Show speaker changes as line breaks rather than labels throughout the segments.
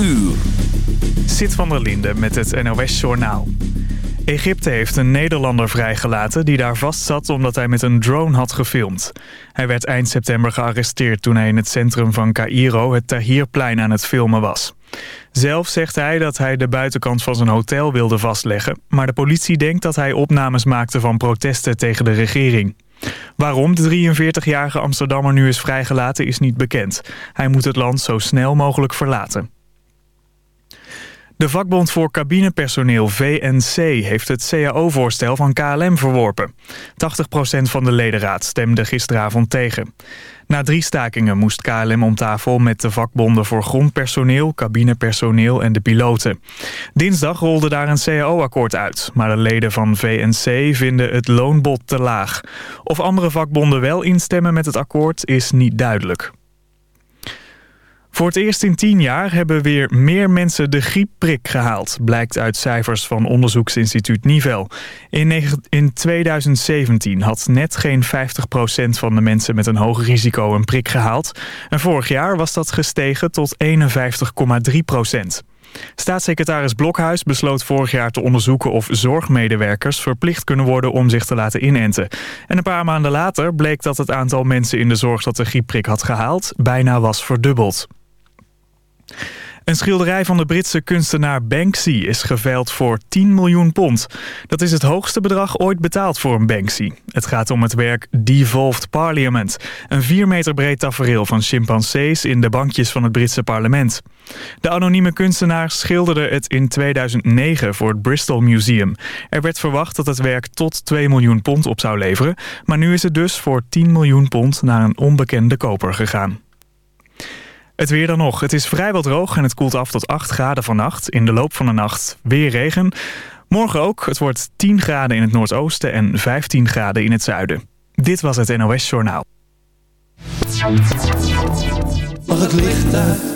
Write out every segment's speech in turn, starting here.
uur.
Zit van der Linde met het NOS-journaal. Egypte heeft een Nederlander vrijgelaten die daar vastzat omdat hij met een drone had gefilmd. Hij werd eind september gearresteerd toen hij in het centrum van Cairo het Tahrirplein aan het filmen was. Zelf zegt hij dat hij de buitenkant van zijn hotel wilde vastleggen, maar de politie denkt dat hij opnames maakte van protesten tegen de regering. Waarom de 43-jarige Amsterdammer nu is vrijgelaten is niet bekend. Hij moet het land zo snel mogelijk verlaten. De vakbond voor cabinepersoneel VNC heeft het CAO-voorstel van KLM verworpen. 80% van de ledenraad stemde gisteravond tegen. Na drie stakingen moest KLM om tafel met de vakbonden voor grondpersoneel, cabinepersoneel en de piloten. Dinsdag rolde daar een CAO-akkoord uit, maar de leden van VNC vinden het loonbod te laag. Of andere vakbonden wel instemmen met het akkoord is niet duidelijk. Voor het eerst in tien jaar hebben weer meer mensen de griepprik gehaald... blijkt uit cijfers van onderzoeksinstituut Nivel. In, in 2017 had net geen 50% van de mensen met een hoog risico een prik gehaald. En vorig jaar was dat gestegen tot 51,3%. Staatssecretaris Blokhuis besloot vorig jaar te onderzoeken of zorgmedewerkers verplicht kunnen worden om zich te laten inenten. En een paar maanden later bleek dat het aantal mensen in de zorg dat de griepprik had gehaald bijna was verdubbeld. Een schilderij van de Britse kunstenaar Banksy is geveild voor 10 miljoen pond. Dat is het hoogste bedrag ooit betaald voor een Banksy. Het gaat om het werk Devolved Parliament. Een 4 meter breed tafereel van chimpansees in de bankjes van het Britse parlement. De anonieme kunstenaar schilderde het in 2009 voor het Bristol Museum. Er werd verwacht dat het werk tot 2 miljoen pond op zou leveren. Maar nu is het dus voor 10 miljoen pond naar een onbekende koper gegaan. Het weer dan nog. Het is vrijwel droog en het koelt af tot 8 graden vannacht. In de loop van de nacht weer regen. Morgen ook. Het wordt 10 graden in het noordoosten en 15 graden in het zuiden. Dit was het NOS Journaal.
Mag het licht?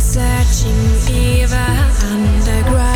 searching even underground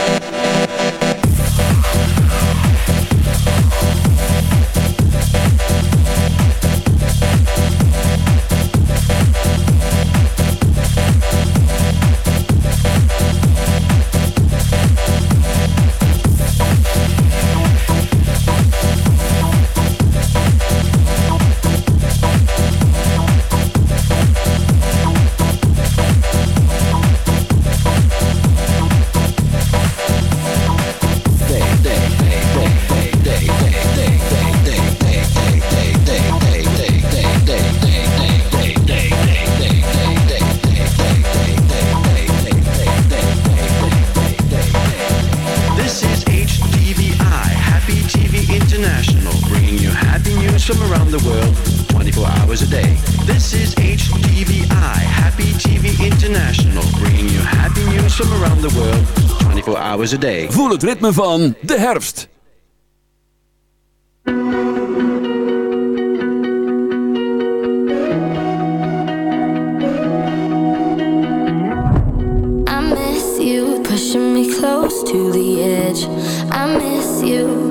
A day.
Voel het ritme van de herfst.
I miss you, pushing me close to the edge. I miss you.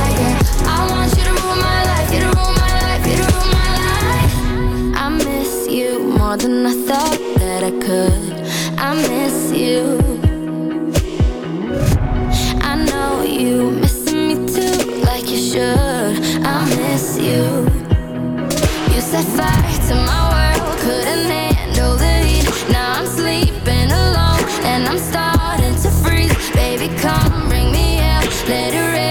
I miss you. I know you missing me too, like you should. I miss you. You set fire to my world, couldn't handle the heat. Now I'm sleeping alone, and I'm starting to freeze. Baby, come bring me out, let it rain.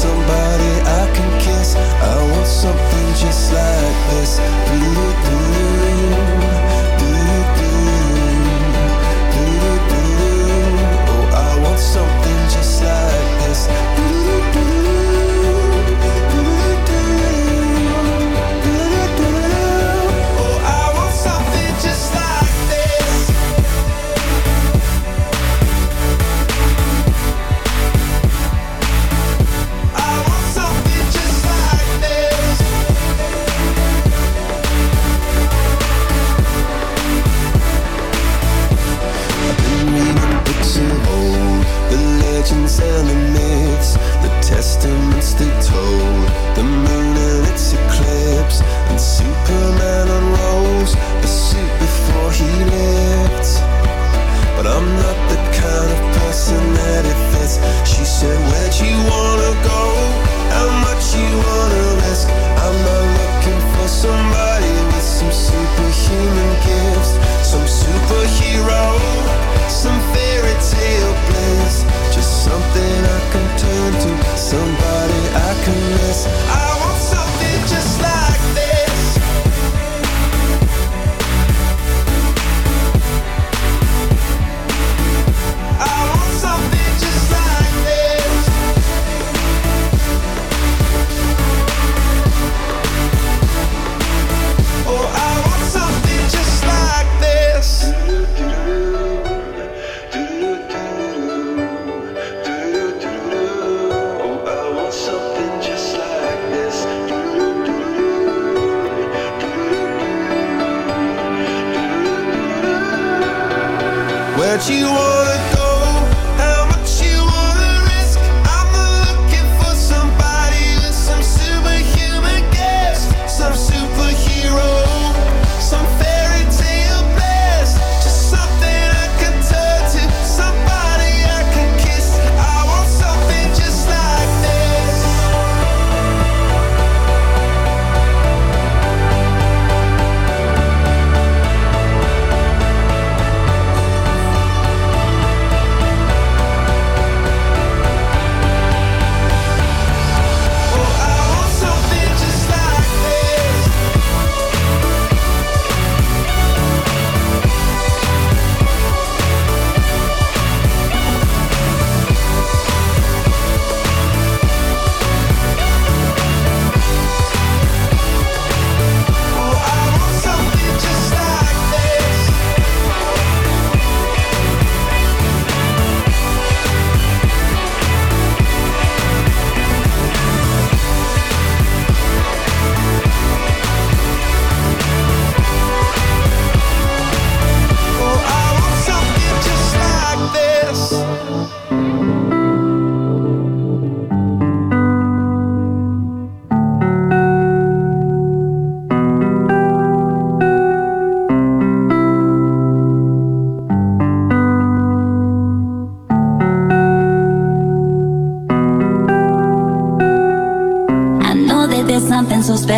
somebody I can kiss. I want something just like this.